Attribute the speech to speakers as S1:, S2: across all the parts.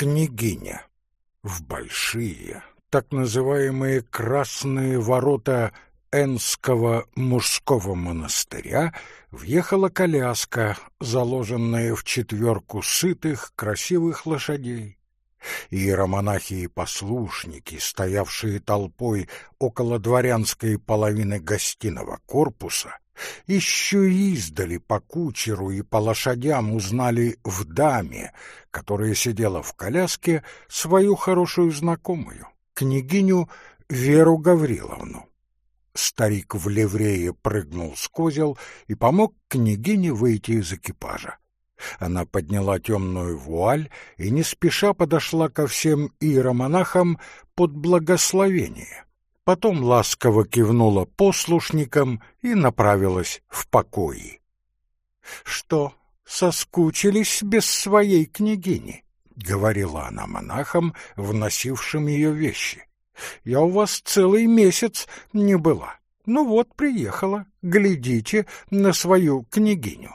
S1: Княгиня. В большие, так называемые «красные ворота» Энского мужского монастыря въехала коляска, заложенная в четверку сытых, красивых лошадей. Иеромонахи и послушники, стоявшие толпой около дворянской половины гостиного корпуса, еще издали по кучеру и по лошадям узнали в даме, которая сидела в коляске, свою хорошую знакомую, княгиню Веру Гавриловну. Старик в ливрее прыгнул с козел и помог княгине выйти из экипажа. Она подняла темную вуаль и не спеша подошла ко всем иеромонахам под благословение потом ласково кивнула послушникам и направилась в покои. «Что, соскучились без своей княгини?» — говорила она монахам, вносившим ее вещи. «Я у вас целый месяц не была. Ну вот, приехала. Глядите на свою княгиню.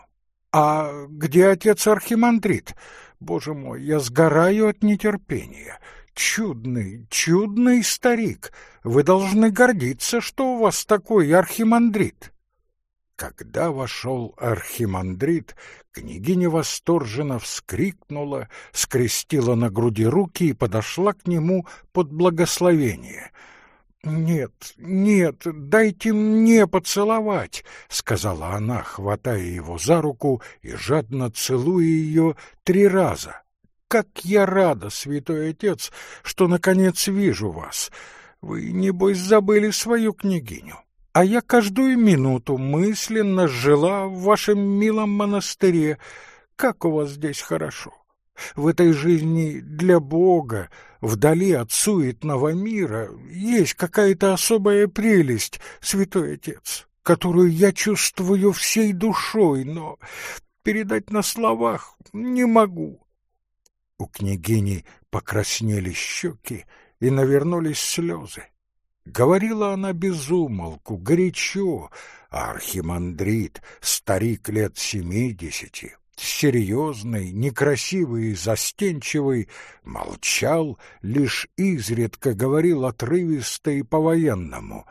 S1: А где отец Архимандрит? Боже мой, я сгораю от нетерпения. Чудный, чудный старик. Вы должны гордиться, что у вас такой архимандрит. Когда вошел архимандрит, княгиня восторженно вскрикнула, скрестила на груди руки и подошла к нему под благословение. «Нет, нет, дайте мне поцеловать», — сказала она, хватая его за руку и жадно целуя ее три раза. Как я рада, святой отец, что наконец вижу вас. Вы, небось, забыли свою княгиню. А я каждую минуту мысленно жила в вашем милом монастыре. Как у вас здесь хорошо. В этой жизни для Бога, вдали от суетного мира, есть какая-то особая прелесть, святой отец, которую я чувствую всей душой, но передать на словах не могу. У княгини покраснели щеки и навернулись слезы. Говорила она безумолку, горячо, а архимандрит, старик лет семидесяти, серьезный, некрасивый и застенчивый, молчал, лишь изредка говорил отрывисто и по-военному.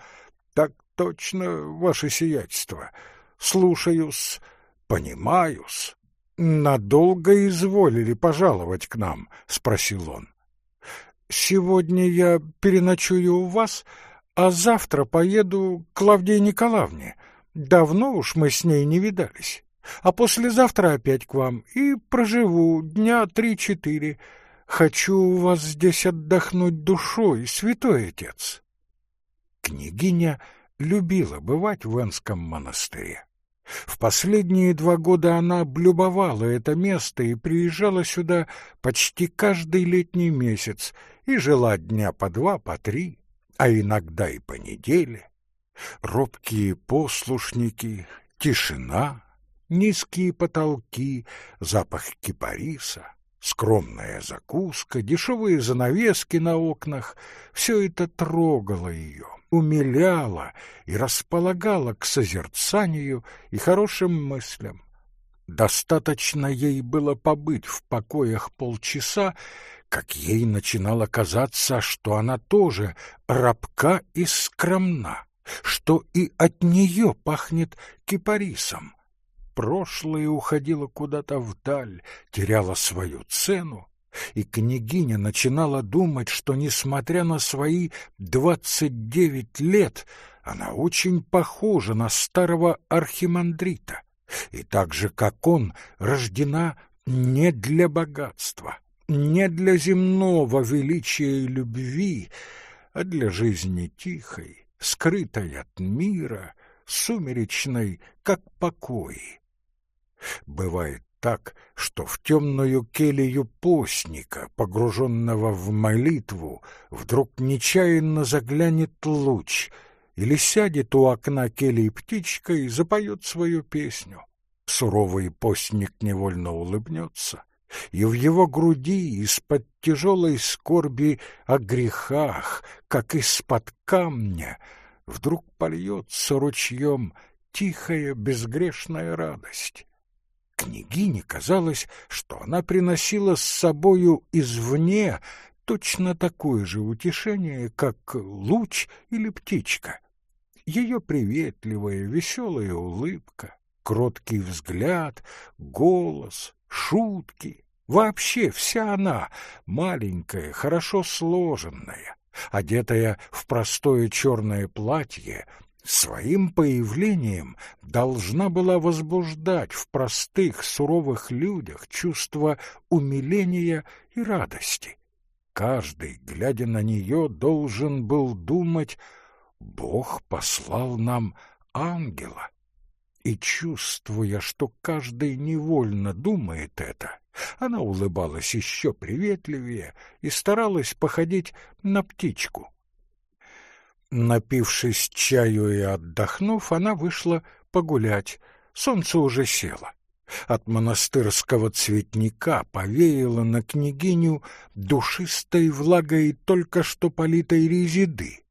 S1: «Так точно, ваше сиятельство, слушаюсь, понимаюсь». «Надолго изволили пожаловать к нам?» — спросил он. «Сегодня я переночую у вас, а завтра поеду к Клавдии Николаевне. Давно уж мы с ней не видались. А послезавтра опять к вам и проживу дня три-четыре. Хочу у вас здесь отдохнуть душой, святой отец». Княгиня любила бывать в Энском монастыре. В последние два года она облюбовала это место и приезжала сюда почти каждый летний месяц и жила дня по два, по три, а иногда и по неделе. Робкие послушники, тишина, низкие потолки, запах кипариса, скромная закуска, дешевые занавески на окнах — все это трогало ее умиляла и располагала к созерцанию и хорошим мыслям. Достаточно ей было побыть в покоях полчаса, как ей начинало казаться, что она тоже рабка и скромна, что и от нее пахнет кипарисом. Прошлое уходило куда-то вдаль, теряло свою цену, и княгиня начинала думать, что, несмотря на свои двадцать девять лет, она очень похожа на старого архимандрита, и так же, как он, рождена не для богатства, не для земного величия и любви, а для жизни тихой, скрытой от мира, сумеречной, как покой. Бывает так, что в темную келью постника, погруженного в молитву, вдруг нечаянно заглянет луч или сядет у окна кельи птичка и запоет свою песню. Суровый постник невольно улыбнется, и в его груди из-под тяжелой скорби о грехах, как из-под камня, вдруг польется ручьем тихая безгрешная радость. Княгине казалось, что она приносила с собою извне точно такое же утешение, как луч или птичка. Ее приветливая, веселая улыбка, кроткий взгляд, голос, шутки, вообще вся она, маленькая, хорошо сложенная, одетая в простое черное платье, своим появлением должна была возбуждать в простых суровых людях чувство умиления и радости. Каждый, глядя на нее, должен был думать, Бог послал нам ангела. И, чувствуя, что каждый невольно думает это, она улыбалась еще приветливее и старалась походить на птичку. Напившись чаю и отдохнув, она вышла погулять. Солнце уже село. От монастырского цветника повеяло на княгиню душистой влагой только что политой резиды.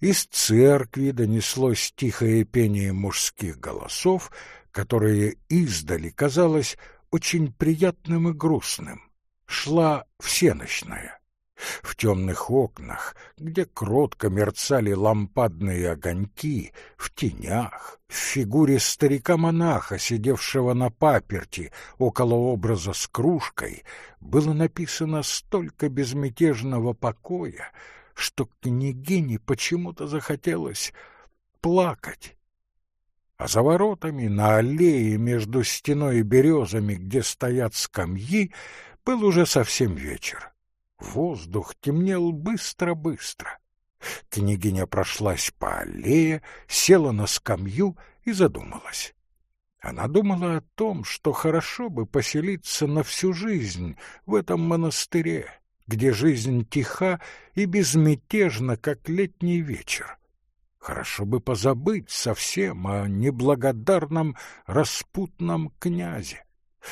S1: Из церкви донеслось тихое пение мужских голосов, которое издали казалось очень приятным и грустным. Шла всеночная. В темных окнах, где кротко мерцали лампадные огоньки, в тенях, в фигуре старика-монаха, сидевшего на паперти около образа с кружкой, было написано столько безмятежного покоя, что княгине почему-то захотелось плакать. А за воротами на аллее между стеной и березами, где стоят скамьи, был уже совсем вечер. Воздух темнел быстро-быстро. Княгиня прошлась по аллее, села на скамью и задумалась. Она думала о том, что хорошо бы поселиться на всю жизнь в этом монастыре, где жизнь тиха и безмятежна, как летний вечер. Хорошо бы позабыть совсем о неблагодарном распутном князе,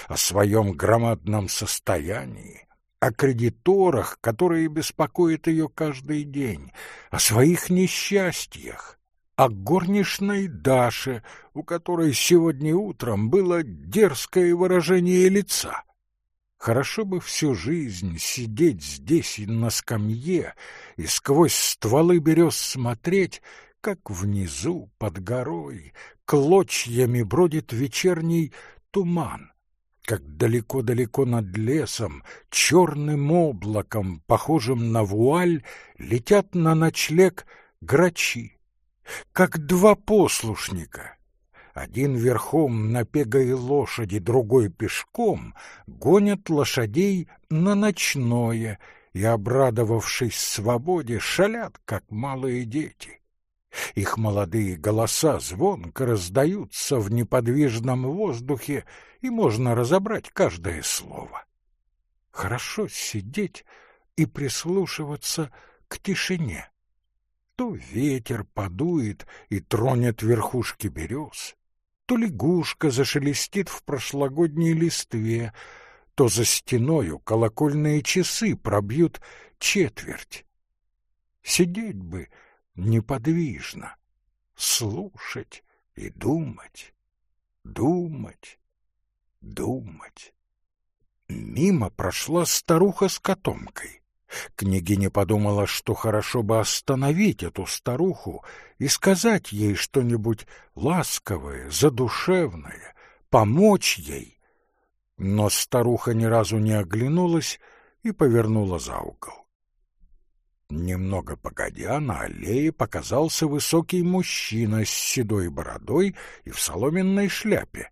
S1: о своем громадном состоянии, о кредиторах, которые беспокоят ее каждый день, о своих несчастьях, о горничной Даше, у которой сегодня утром было дерзкое выражение лица. Хорошо бы всю жизнь сидеть здесь на скамье и сквозь стволы берез смотреть, как внизу, под горой, клочьями бродит вечерний туман, как далеко-далеко над лесом, черным облаком, похожим на вуаль, летят на ночлег грачи, как два послушника. Один верхом на пегой лошади, другой пешком, гонят лошадей на ночное и, обрадовавшись свободе, шалят, как малые дети. Их молодые голоса звонко раздаются в неподвижном воздухе, и можно разобрать каждое слово. Хорошо сидеть и прислушиваться к тишине. То ветер подует и тронет верхушки берез, то лягушка зашелестит в прошлогодней листве, то за стеною колокольные часы пробьют четверть. Сидеть бы — неподвижно, слушать и думать, думать, думать. Мимо прошла старуха с котомкой. Княгиня подумала, что хорошо бы остановить эту старуху и сказать ей что-нибудь ласковое, задушевное, помочь ей. Но старуха ни разу не оглянулась и повернула за угол. Немного погодя, на аллее показался высокий мужчина с седой бородой и в соломенной шляпе.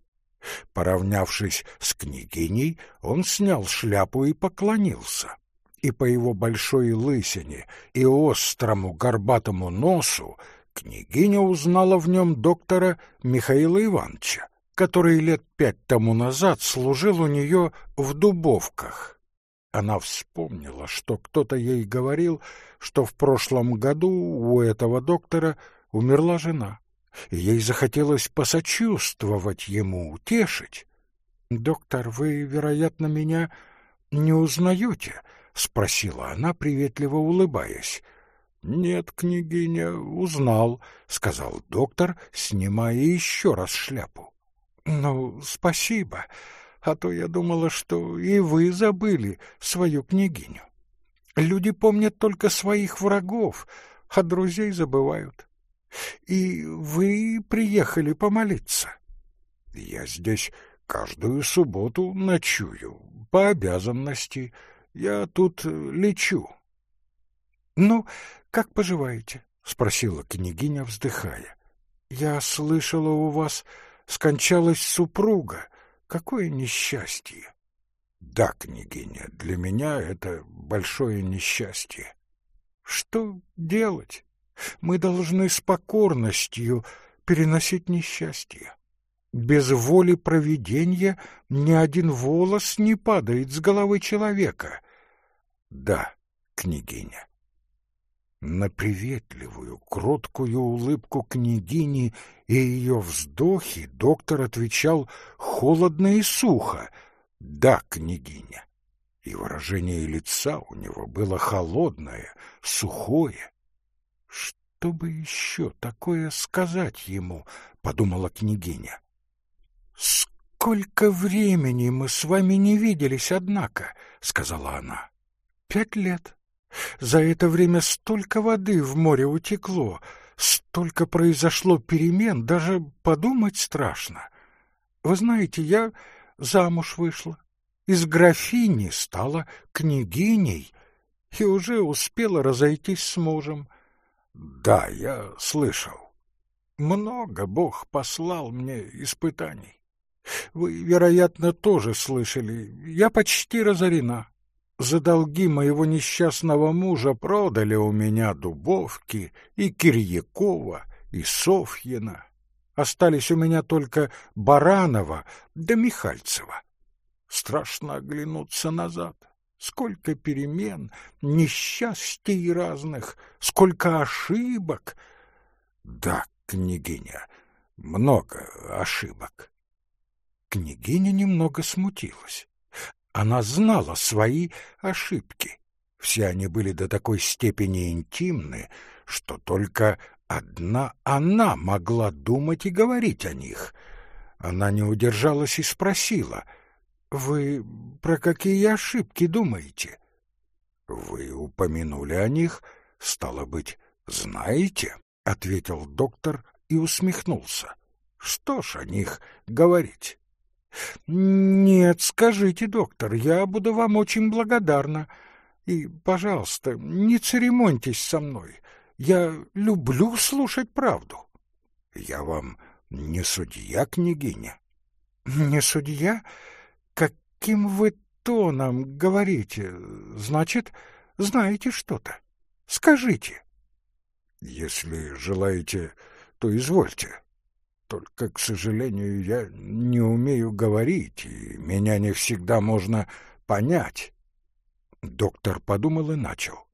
S1: Поравнявшись с княгиней, он снял шляпу и поклонился. И по его большой лысине и острому горбатому носу княгиня узнала в нем доктора Михаила Ивановича, который лет пять тому назад служил у нее в Дубовках. Она вспомнила, что кто-то ей говорил, что в прошлом году у этого доктора умерла жена, и ей захотелось посочувствовать ему, утешить. «Доктор, вы, вероятно, меня не узнаете?» — спросила она, приветливо улыбаясь. «Нет, княгиня, узнал», — сказал доктор, снимая еще раз шляпу. Ну, спасибо, а то я думала, что и вы забыли свою княгиню. Люди помнят только своих врагов, а друзей забывают. И вы приехали помолиться. Я здесь каждую субботу ночую, по обязанности. Я тут лечу. Ну, как поживаете? спросила княгиня, вздыхая. Я слышала, у вас скончалась супруга. Какое несчастье! Да, княгиня, для меня это большое несчастье. Что делать? Мы должны с покорностью переносить несчастье. Без воли провидения ни один волос не падает с головы человека. Да, княгиня. На приветливую, кроткую улыбку княгини и ее вздохи доктор отвечал холодно и сухо. «Да, княгиня». И выражение лица у него было холодное, сухое. «Что бы еще такое сказать ему?» — подумала княгиня. «Сколько времени мы с вами не виделись, однако», — сказала она. «Пять лет. За это время столько воды в море утекло, столько произошло перемен, даже подумать страшно. Вы знаете, я замуж вышла, из графини стала княгиней и уже успела разойтись с мужем. Да, я слышал. Много Бог послал мне испытаний. Вы, вероятно, тоже слышали. Я почти разорена. За долги моего несчастного мужа продали у меня Дубовки и Кирьякова, и Софьина. Остались у меня только Баранова да Михальцева. Страшно оглянуться назад. Сколько перемен, несчастий разных, сколько ошибок. Да, княгиня, много ошибок. Княгиня немного смутилась. Она знала свои ошибки. Все они были до такой степени интимны, что только одна она могла думать и говорить о них. Она не удержалась и спросила, «Вы про какие ошибки думаете?» «Вы упомянули о них, стало быть, знаете?» — ответил доктор и усмехнулся. «Что ж о них говорить?» Нет, скажите, доктор, я буду вам очень благодарна. И, пожалуйста, не церемоньтесь со мной. Я люблю слушать правду. Я вам не судья, княгиня. Не судья? Каким вы тоном говорите? Значит, знаете что-то. Скажите. Если желаете, то извольте. Только, к сожалению, я не умею говорить, и меня не всегда можно понять. Доктор подумал и начал.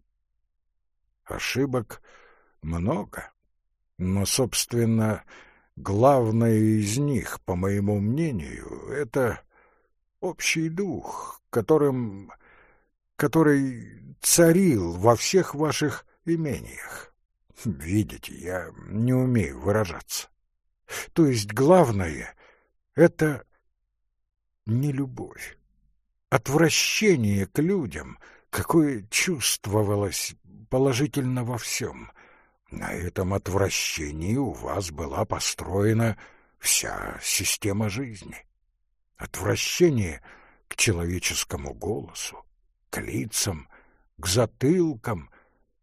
S1: Ошибок много, но, собственно, главное из них, по моему мнению, это общий дух, которым который царил во всех ваших имениях. Видите, я не умею выражаться. То есть главное — это не любовь, отвращение к людям, какое чувствовалось положительно во всем. На этом отвращении у вас была построена вся система жизни. Отвращение к человеческому голосу, к лицам, к затылкам,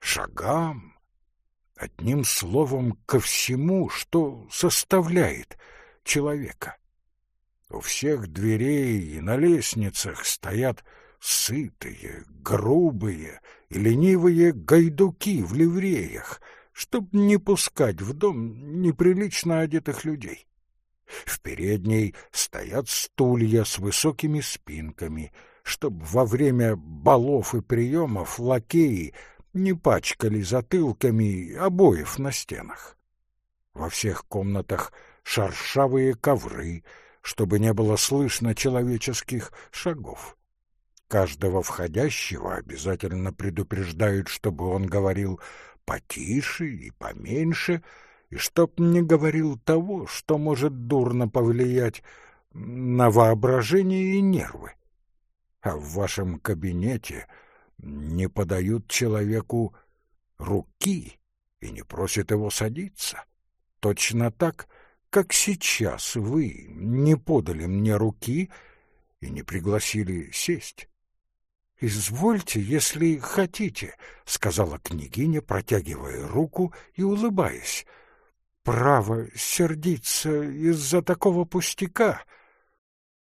S1: шагам, одним словом, ко всему, что составляет человека. У всех дверей и на лестницах стоят сытые, грубые и ленивые гайдуки в ливреях, чтоб не пускать в дом неприлично одетых людей. В передней стоят стулья с высокими спинками, чтоб во время балов и приемов лакеи не пачкали затылками обоев на стенах. Во всех комнатах шершавые ковры, чтобы не было слышно человеческих шагов. Каждого входящего обязательно предупреждают, чтобы он говорил потише и поменьше, и чтоб не говорил того, что может дурно повлиять на воображение и нервы. А в вашем кабинете не подают человеку руки и не просят его садиться. Точно так, как сейчас вы не подали мне руки и не пригласили сесть. «Извольте, если хотите», — сказала княгиня, протягивая руку и улыбаясь. «Право сердиться из-за такого пустяка».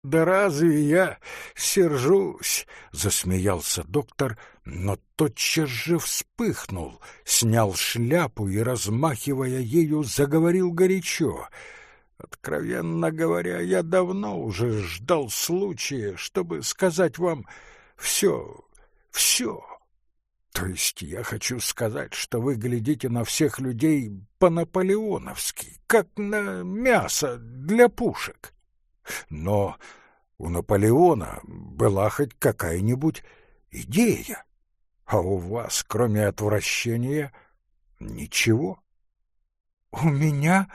S1: «Да разве я сержусь?» — засмеялся доктор, но тотчас же вспыхнул, снял шляпу и, размахивая ею, заговорил горячо. «Откровенно говоря, я давно уже ждал случая, чтобы сказать вам все, все. То есть я хочу сказать, что вы глядите на всех людей по-наполеоновски, как на мясо для пушек». Но у Наполеона была хоть какая-нибудь идея, а у вас, кроме отвращения, ничего. «У меня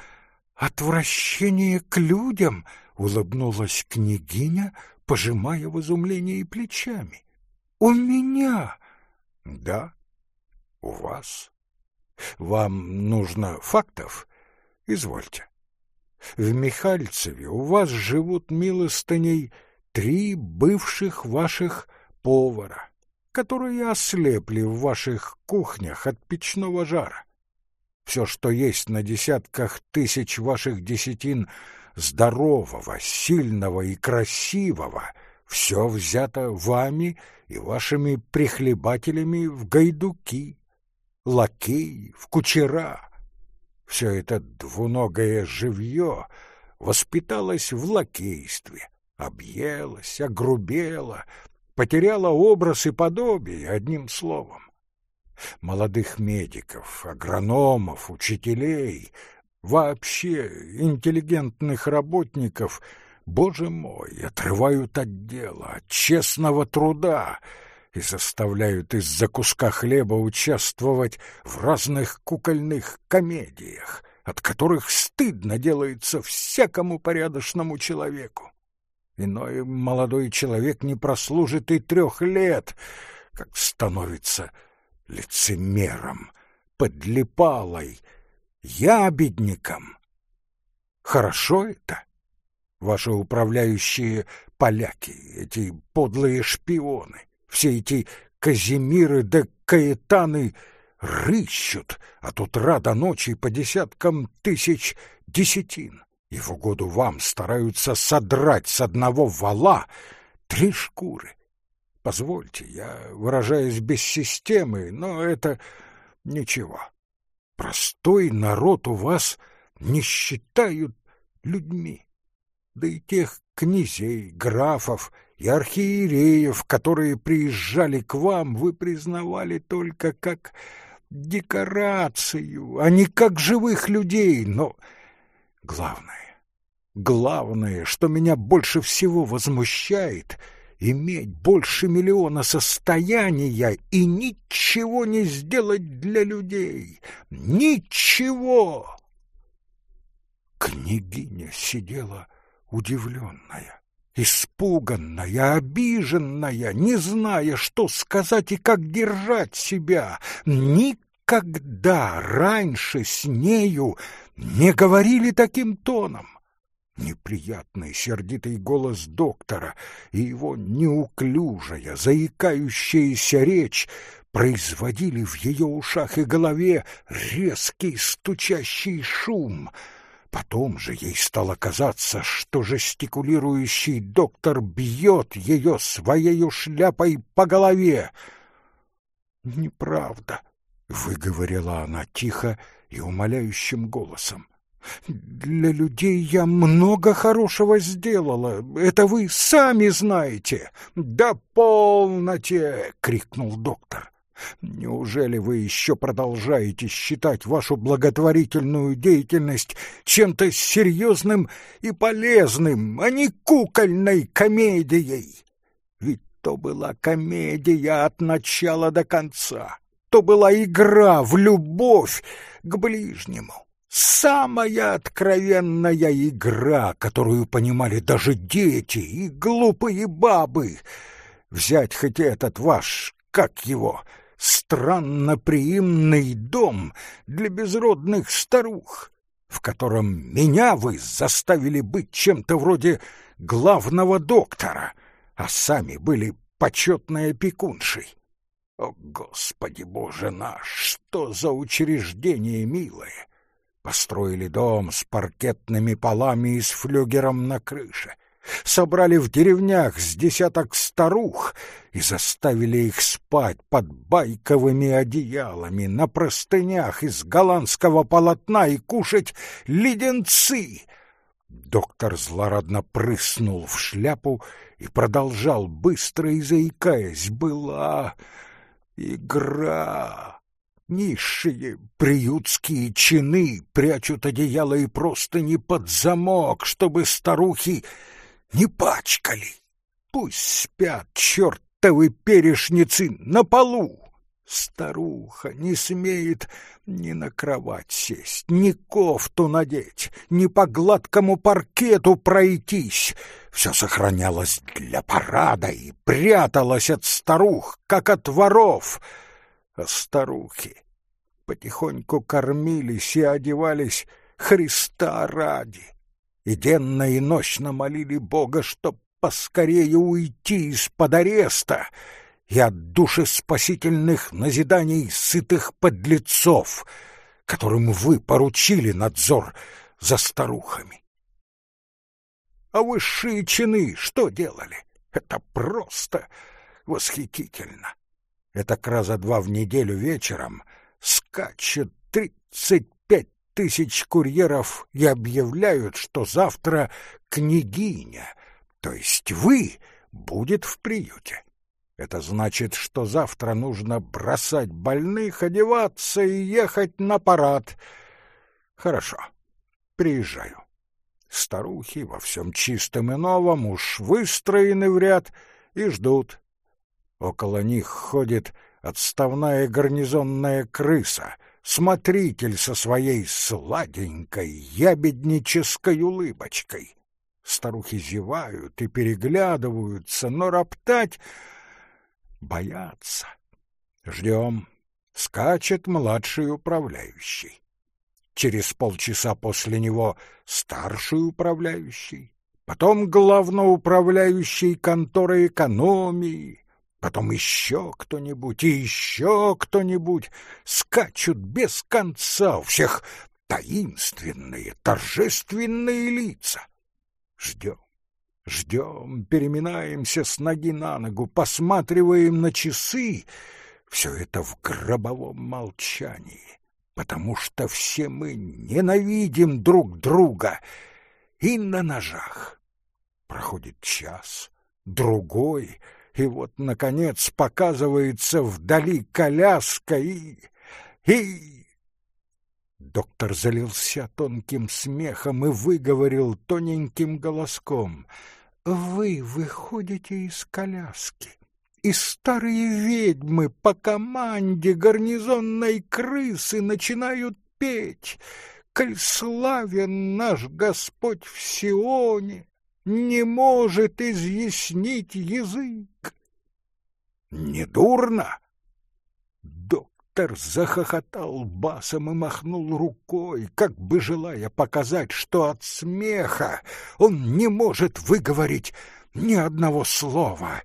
S1: отвращение к людям», — улыбнулась княгиня, пожимая в изумлении плечами. «У меня!» «Да, у вас. Вам нужно фактов? Извольте. В Михальцеве у вас живут милостыней три бывших ваших повара, которые ослепли в ваших кухнях от печного жара. Все, что есть на десятках тысяч ваших десятин здорового, сильного и красивого, все взято вами и вашими прихлебателями в гайдуки, лакей, в кучера, все это двуногое живье воспиталось в лакействе, объелось, огрубело, потеряло образ и подобие, одним словом. Молодых медиков, агрономов, учителей, вообще интеллигентных работников, боже мой, отрывают от дела, от честного труда — и заставляют из-за куска хлеба участвовать в разных кукольных комедиях, от которых стыдно делается всякому порядочному человеку. Иной молодой человек не прослужит и трех лет, как становится лицемером, подлипалой, ябедником. Хорошо это? Ваши управляющие поляки, эти подлые шпионы, все эти Казимиры да Каэтаны рыщут от утра до ночи по десяткам тысяч десятин, и в угоду вам стараются содрать с одного вала три шкуры. Позвольте, я выражаюсь без системы, но это ничего. Простой народ у вас не считают людьми. Да и тех князей, графов и архиереев, которые приезжали к вам, вы признавали только как декорацию, а не как живых людей. Но главное, главное, что меня больше всего возмущает — иметь больше миллиона состояния и ничего не сделать для людей. Ничего! Княгиня сидела удивленная испуганная, обиженная, не зная, что сказать и как держать себя. Никогда раньше с нею не говорили таким тоном. Неприятный сердитый голос доктора и его неуклюжая, заикающаяся речь производили в ее ушах и голове резкий стучащий шум — Потом же ей стало казаться, что жестикулирующий доктор бьет ее своей шляпой по голове. «Неправда», — выговорила она тихо и умоляющим голосом. «Для людей я много хорошего сделала, это вы сами знаете». «Да полноте!» — крикнул доктор. Неужели вы еще продолжаете считать вашу благотворительную деятельность чем-то серьезным и полезным, а не кукольной комедией? Ведь то была комедия от начала до конца, то была игра в любовь к ближнему. Самая откровенная игра, которую понимали даже дети и глупые бабы. Взять хоть этот ваш, как его, странноприимный дом для безродных старух, в котором меня вы заставили быть чем-то вроде главного доктора, а сами были почетной опекуншей. О, Господи Боже наш, что за учреждение милое! Построили дом с паркетными полами и с флюгером на крыше. Собрали в деревнях с десяток старух и заставили их спать под байковыми одеялами на простынях из голландского полотна и кушать леденцы. Доктор злорадно прыснул в шляпу и продолжал, быстро и заикаясь, «Была игра». Низшие приютские чины прячут одеяло и просто не под замок, чтобы старухи не пачкали. Пусть спят чертовы перешницы на полу. Старуха не смеет ни на кровать сесть, ни кофту надеть, ни по гладкому паркету пройтись. Все сохранялось для парада и пряталось от старух, как от воров — а старухи потихоньку кормились и одевались Христа ради, и денно и ночно молили Бога, чтоб поскорее уйти из-под ареста и от душеспасительных назиданий сытых подлецов, которым вы поручили надзор за старухами. А высшие чины что делали? Это просто восхитительно это к раза два в неделю вечером, скачет тридцать тысяч курьеров и объявляют, что завтра княгиня, то есть вы, будет в приюте. Это значит, что завтра нужно бросать больных, одеваться и ехать на парад. Хорошо, приезжаю. Старухи во всем чистом и новом уж выстроены в ряд и ждут. Около них ходит отставная гарнизонная крыса, смотритель со своей сладенькой ябеднической улыбочкой. Старухи зевают и переглядываются, но роптать боятся. Ждем. Скачет младший управляющий. Через полчаса после него старший управляющий, потом главноуправляющий конторы экономии, потом еще кто-нибудь и еще кто-нибудь скачут без конца, у всех таинственные, торжественные лица. Ждем, ждем, переминаемся с ноги на ногу, посматриваем на часы. Все это в гробовом молчании, потому что все мы ненавидим друг друга и на ножах. Проходит час, другой — и вот, наконец, показывается вдали коляска и... и... Доктор залился тонким смехом и выговорил тоненьким голоском. «Вы выходите из коляски, и старые ведьмы по команде гарнизонной крысы начинают петь. Коль славен наш Господь в Сионе, не может изъяснить язык. Недурно? Доктор захохотал басом и махнул рукой, как бы желая показать, что от смеха он не может выговорить ни одного слова.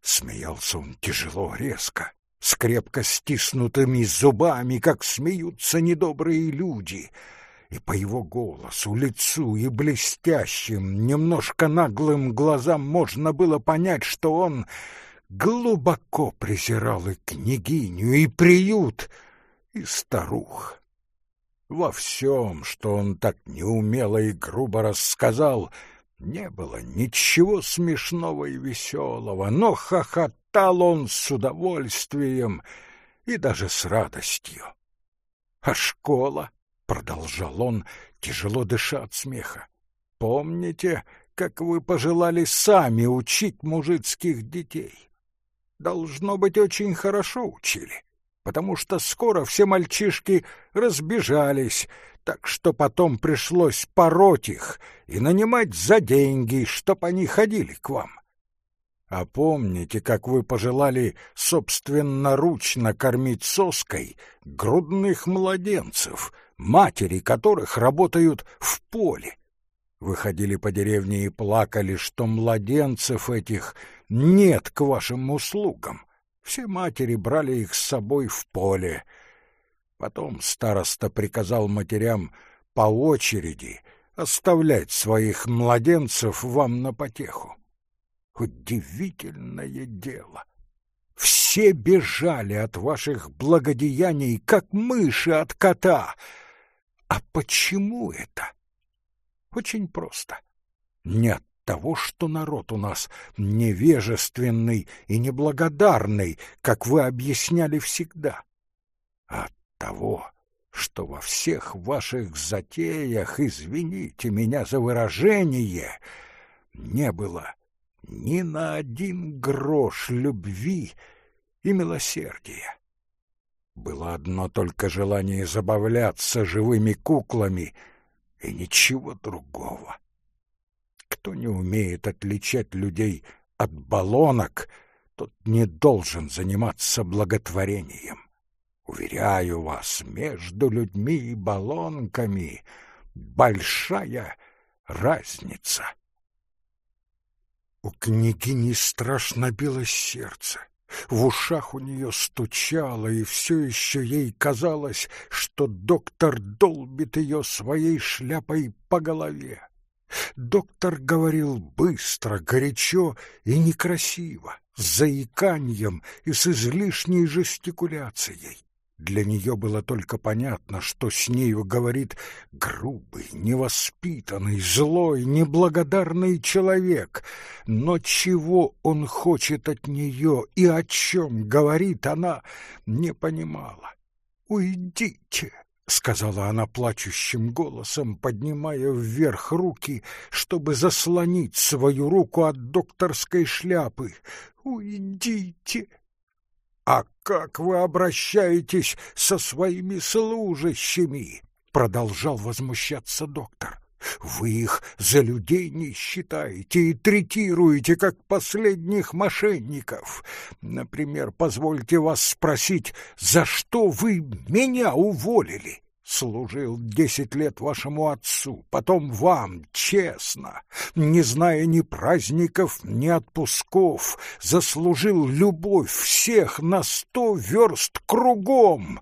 S1: Смеялся он тяжело, резко, с крепко стиснутыми зубами, как смеются недобрые люди — и по его голосу, лицу и блестящим, немножко наглым глазам можно было понять, что он глубоко презирал и княгиню, и приют, и старух. Во всем, что он так неумело и грубо рассказал, не было ничего смешного и веселого, но хохотал он с удовольствием и даже с радостью. А школа? Продолжал он, тяжело дыша от смеха. Помните, как вы пожелали сами учить мужицких детей? Должно быть, очень хорошо учили, потому что скоро все мальчишки разбежались, так что потом пришлось пороть их и нанимать за деньги, чтоб они ходили к вам. А помните, как вы пожелали собственноручно кормить соской грудных младенцев, матери которых работают в поле? Вы ходили по деревне и плакали, что младенцев этих нет к вашим услугам. Все матери брали их с собой в поле. Потом староста приказал матерям по очереди оставлять своих младенцев вам на потеху. Удивительное дело! Все бежали от ваших благодеяний, как мыши от кота. А почему это? Очень просто. Не от того, что народ у нас невежественный и неблагодарный, как вы объясняли всегда, а от того, что во всех ваших затеях, извините меня за выражение, не было ни на один грош любви и милосердия. Было одно только желание забавляться живыми куклами — и ничего другого. Кто не умеет отличать людей от баллонок, тот не должен заниматься благотворением. Уверяю вас, между людьми и баллонками большая разница. У княгини страшно билось сердце. В ушах у нее стучало, и все еще ей казалось, что доктор долбит ее своей шляпой по голове. Доктор говорил быстро, горячо и некрасиво, с заиканием и с излишней жестикуляцией. Для нее было только понятно, что с нею говорит грубый, невоспитанный, злой, неблагодарный человек. Но чего он хочет от нее и о чем говорит, она не понимала. «Уйдите!» — сказала она плачущим голосом, поднимая вверх руки, чтобы заслонить свою руку от докторской шляпы. «Уйдите!» «А как вы обращаетесь со своими служащими?» — продолжал возмущаться доктор. «Вы их за людей не считаете и третируете, как последних мошенников. Например, позвольте вас спросить, за что вы меня уволили?» Служил десять лет вашему отцу, потом вам, честно, не зная ни праздников, ни отпусков, заслужил любовь всех на сто верст кругом.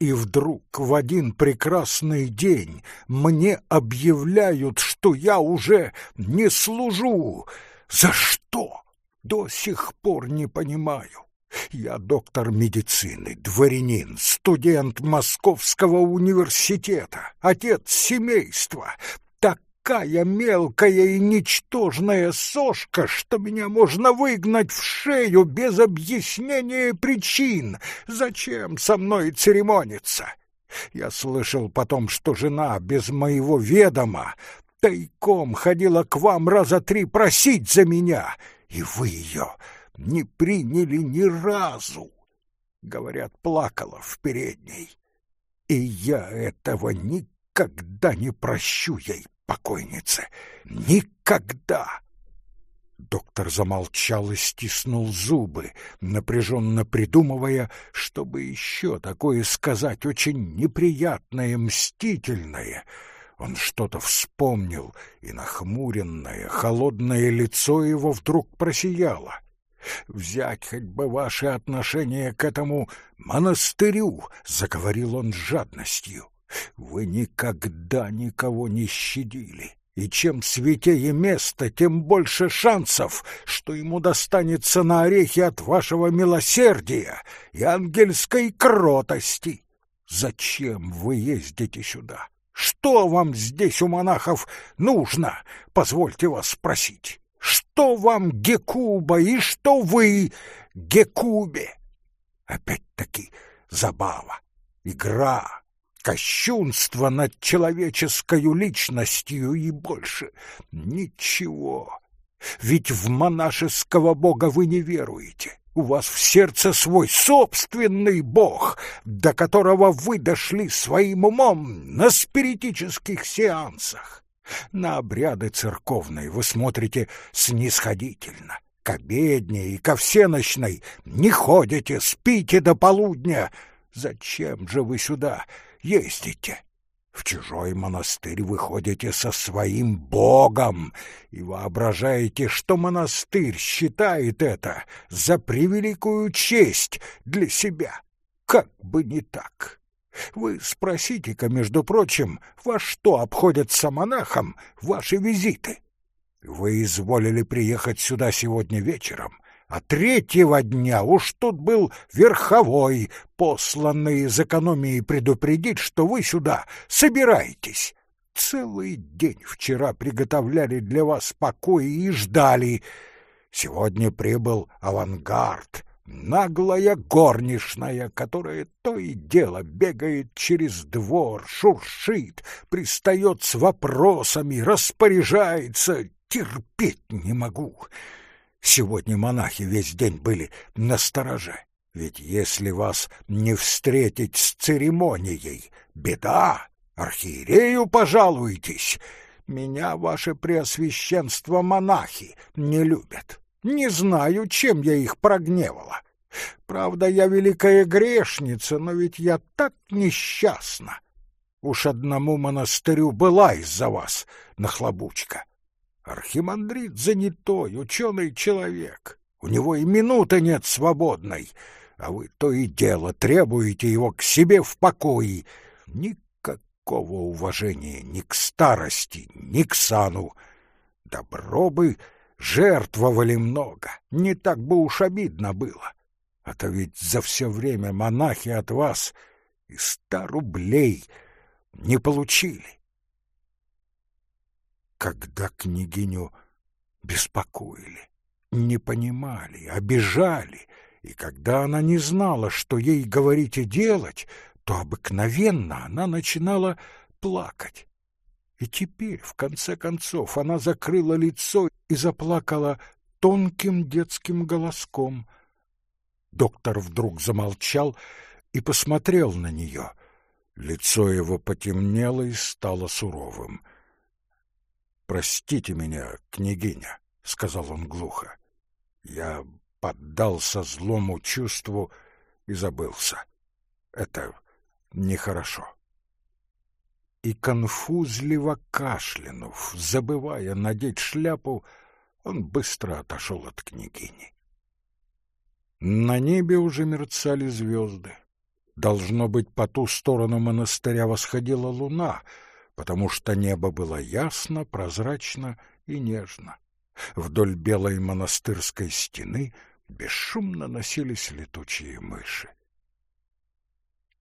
S1: И вдруг в один прекрасный день мне объявляют, что я уже не служу. За что? До сих пор не понимаю. Я доктор медицины, дворянин, студент Московского университета, отец семейства. Такая мелкая и ничтожная сошка, что меня можно выгнать в шею без объяснения причин. Зачем со мной церемониться? Я слышал потом, что жена без моего ведома тайком ходила к вам раза три просить за меня, и вы ее не приняли ни разу. Говорят, плакала в передней. И я этого никогда не прощу ей, покойнице. Никогда! Доктор замолчал и стиснул зубы, напряженно придумывая, чтобы еще такое сказать, очень неприятное, мстительное. Он что-то вспомнил, и нахмуренное, холодное лицо его вдруг просияло. Взять хоть бы ваши отношения к этому монастырю, заговорил он с жадностью. Вы никогда никого не щадили. И чем святее место, тем больше шансов, что ему достанется на орехи от вашего милосердия и ангельской кротости. Зачем вы ездите сюда? Что вам здесь у монахов нужно? Позвольте вас спросить. Что вам Гекуба и что вы Гекубе? Опять-таки забава, игра, кощунство над человеческой личностью и больше ничего. Ведь в монашеского бога вы не веруете. У вас в сердце свой собственный бог, до которого вы дошли своим умом на спиритических сеансах. На обряды церковные вы смотрите снисходительно, к обедне и ко всеночной не ходите, спите до полудня. Зачем же вы сюда ездите? В чужой монастырь вы ходите со своим богом и воображаете, что монастырь считает это за превеликую честь для себя. Как бы не так. Вы спросите-ка, между прочим, во что обходятся монахам ваши визиты? Вы изволили приехать сюда сегодня вечером, а третьего дня уж тут был верховой, посланный из экономии предупредить, что вы сюда собираетесь. Целый день вчера приготовляли для вас покой и ждали. Сегодня прибыл авангард, наглая горничная, которая то и дело бегает через двор, шуршит, пристает с вопросами, распоряжается. Терпеть не могу. Сегодня монахи весь день были на стороже. Ведь если вас не встретить с церемонией, беда, архиерею пожалуйтесь. Меня, ваше преосвященство, монахи не любят. Не знаю, чем я их прогневала. Правда, я великая грешница, но ведь я так несчастна. Уж одному монастырю была из-за вас нахлобучка. Архимандрит занятой, ученый человек. У него и минуты нет свободной, а вы то и дело требуете его к себе в покое. Никакого уважения ни к старости, ни к сану. Добро бы жертвовали много, не так бы уж обидно было. А то ведь за все время монахи от вас и ста рублей не получили когда княгиню беспокоили, не понимали, обижали, и когда она не знала, что ей говорить и делать, то обыкновенно она начинала плакать. И теперь, в конце концов, она закрыла лицо и заплакала тонким детским голоском. Доктор вдруг замолчал и посмотрел на нее. Лицо его потемнело и стало суровым. «Простите меня, княгиня», — сказал он глухо. «Я поддался злому чувству и забылся. Это нехорошо». И конфузливо кашлянув, забывая надеть шляпу, он быстро отошел от княгини. На небе уже мерцали звезды. Должно быть, по ту сторону монастыря восходила луна — потому что небо было ясно, прозрачно и нежно. Вдоль белой монастырской стены бесшумно носились летучие мыши.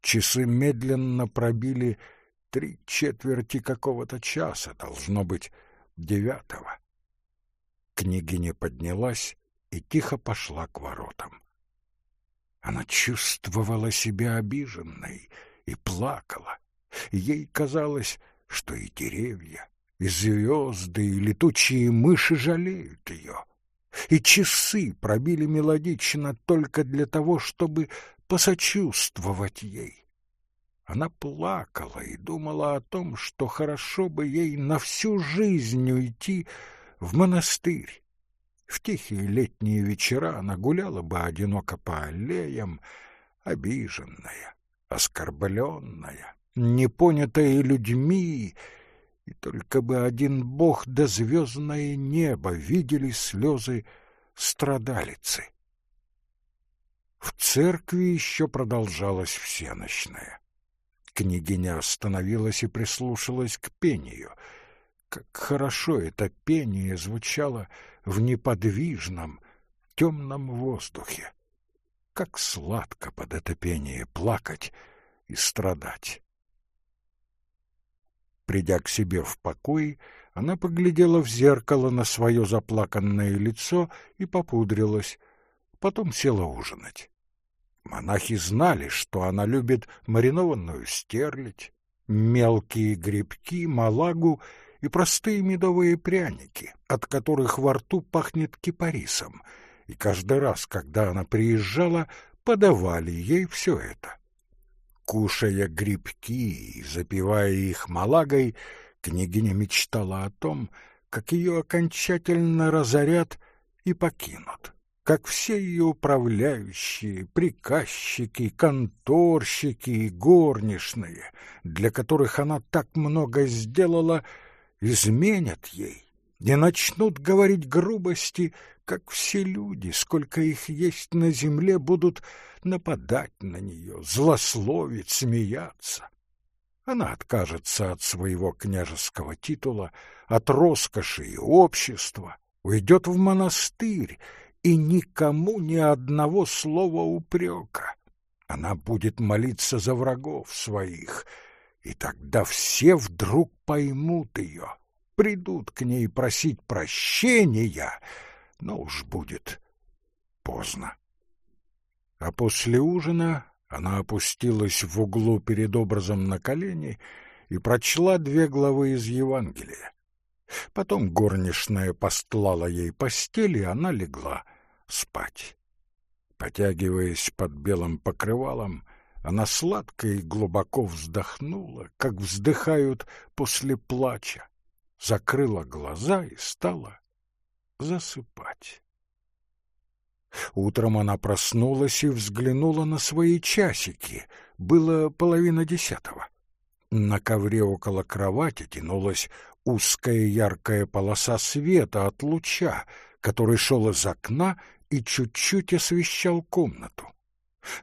S1: Часы медленно пробили три четверти какого-то часа, должно быть, девятого. Княгиня поднялась и тихо пошла к воротам. Она чувствовала себя обиженной и плакала. Ей казалось, что и деревья, и звезды, и летучие мыши жалеют ее. И часы пробили мелодично только для того, чтобы посочувствовать ей. Она плакала и думала о том, что хорошо бы ей на всю жизнь уйти в монастырь. В тихие летние вечера она гуляла бы одиноко по аллеям, обиженная, оскорбленная, непонятое людьми, и только бы один бог да звездное небо видели слезы страдалицы. В церкви еще продолжалась всеночная. Княгиня остановилась и прислушалась к пению. Как хорошо это пение звучало в неподвижном, темном воздухе. Как сладко под это пение плакать и страдать. Придя к себе в покой, она поглядела в зеркало на свое заплаканное лицо и попудрилась. Потом села ужинать. Монахи знали, что она любит маринованную стерлядь, мелкие грибки, малагу и простые медовые пряники, от которых во рту пахнет кипарисом, и каждый раз, когда она приезжала, подавали ей все это. Кушая грибки и запивая их малагой, княгиня мечтала о том, как ее окончательно разорят и покинут, как все ее управляющие, приказчики, конторщики и горничные, для которых она так много сделала, изменят ей и начнут говорить грубости, как все люди, сколько их есть на земле, будут нападать на нее, злословить, смеяться. Она откажется от своего княжеского титула, от роскоши и общества, уйдет в монастырь, и никому ни одного слова упрека. Она будет молиться за врагов своих, и тогда все вдруг поймут ее, придут к ней просить прощения, но уж будет поздно. А после ужина она опустилась в углу перед образом на колени и прочла две главы из Евангелия. Потом горничная постлала ей постель, и она легла спать. Потягиваясь под белым покрывалом, она сладко и глубоко вздохнула, как вздыхают после плача, закрыла глаза и стала засыпать. Утром она проснулась и взглянула на свои часики. Было половина десятого. На ковре около кровати тянулась узкая яркая полоса света от луча, который шел из окна и чуть-чуть освещал комнату.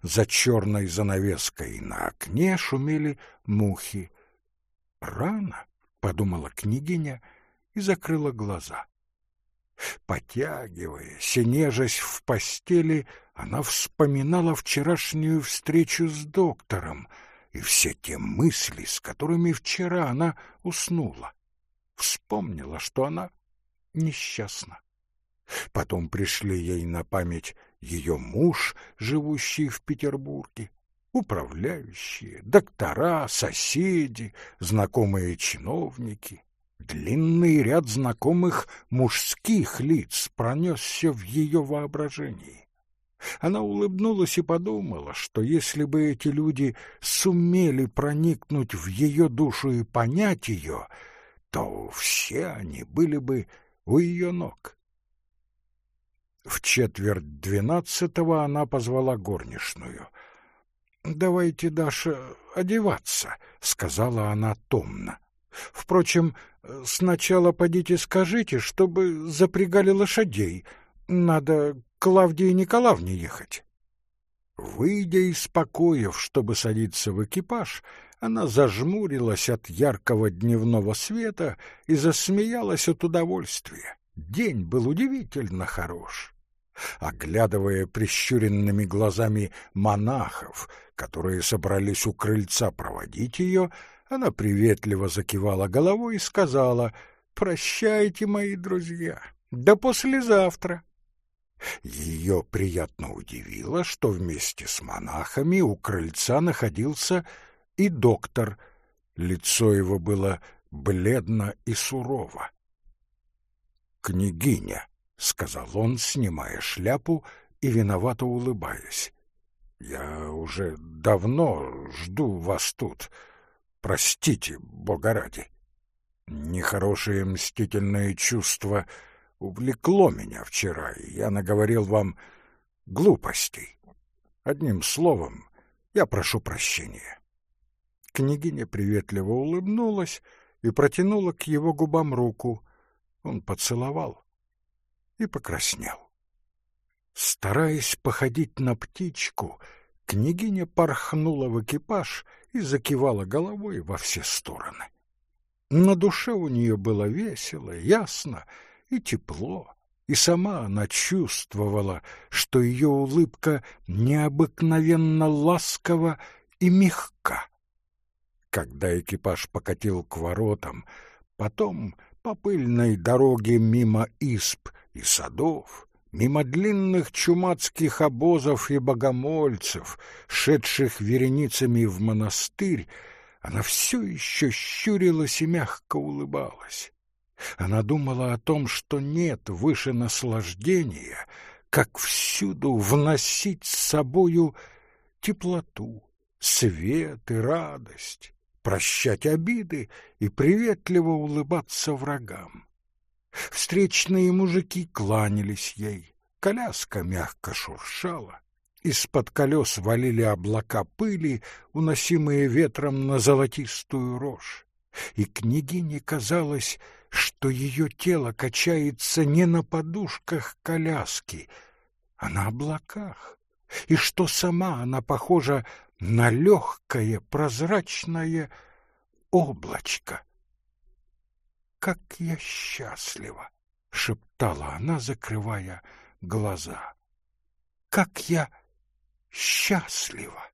S1: За черной занавеской на окне шумели мухи. «Рано», — подумала княгиня и закрыла глаза. Потягиваясь и нежась в постели, она вспоминала вчерашнюю встречу с доктором и все те мысли, с которыми вчера она уснула. Вспомнила, что она несчастна. Потом пришли ей на память ее муж, живущий в Петербурге, управляющие, доктора, соседи, знакомые чиновники. Длинный ряд знакомых мужских лиц пронесся в ее воображении. Она улыбнулась и подумала, что если бы эти люди сумели проникнуть в ее душу и понять ее, то все они были бы у ее ног. В четверть двенадцатого она позвала горничную. «Давайте, Даша, одеваться», — сказала она томно. Впрочем, сначала подите скажите, чтобы запрягали лошадей. Надо к Клавдии Николаевне ехать. Выйдя из покоев, чтобы садиться в экипаж, она зажмурилась от яркого дневного света и засмеялась от удовольствия. День был удивительно хорош. Оглядывая прищуренными глазами монахов, которые собрались у крыльца проводить ее, она приветливо закивала головой и сказала «Прощайте, мои друзья, до послезавтра». Ее приятно удивило, что вместе с монахами у крыльца находился и доктор. Лицо его было бледно и сурово. «Княгиня», — сказал он, снимая шляпу и виновато улыбаясь, — «я уже давно жду вас тут». Простите, Бога ради. Нехорошее мстительное чувство увлекло меня вчера, и я наговорил вам глупостей. Одним словом, я прошу прощения. Княгиня приветливо улыбнулась и протянула к его губам руку. Он поцеловал и покраснел. Стараясь походить на птичку, княгиня порхнула в экипаж и закивала головой во все стороны. На душе у нее было весело, ясно и тепло, и сама она чувствовала, что ее улыбка необыкновенно ласкова и мягка. Когда экипаж покатил к воротам, потом по пыльной дороге мимо исп и садов, мимо длинных чумацких обозов и богомольцев, шедших вереницами в монастырь, она все еще щурилась и мягко улыбалась. Она думала о том, что нет выше наслаждения, как всюду вносить с собою теплоту, свет и радость, прощать обиды и приветливо улыбаться врагам. Встречные мужики кланялись ей, коляска мягко шуршала, из-под колес валили облака пыли, уносимые ветром на золотистую рожь. И княгине казалось, что ее тело качается не на подушках коляски, а на облаках, и что сама она похожа на легкое прозрачное облачко. «Как я счастлива!» — шептала она, закрывая глаза. «Как я счастлива!»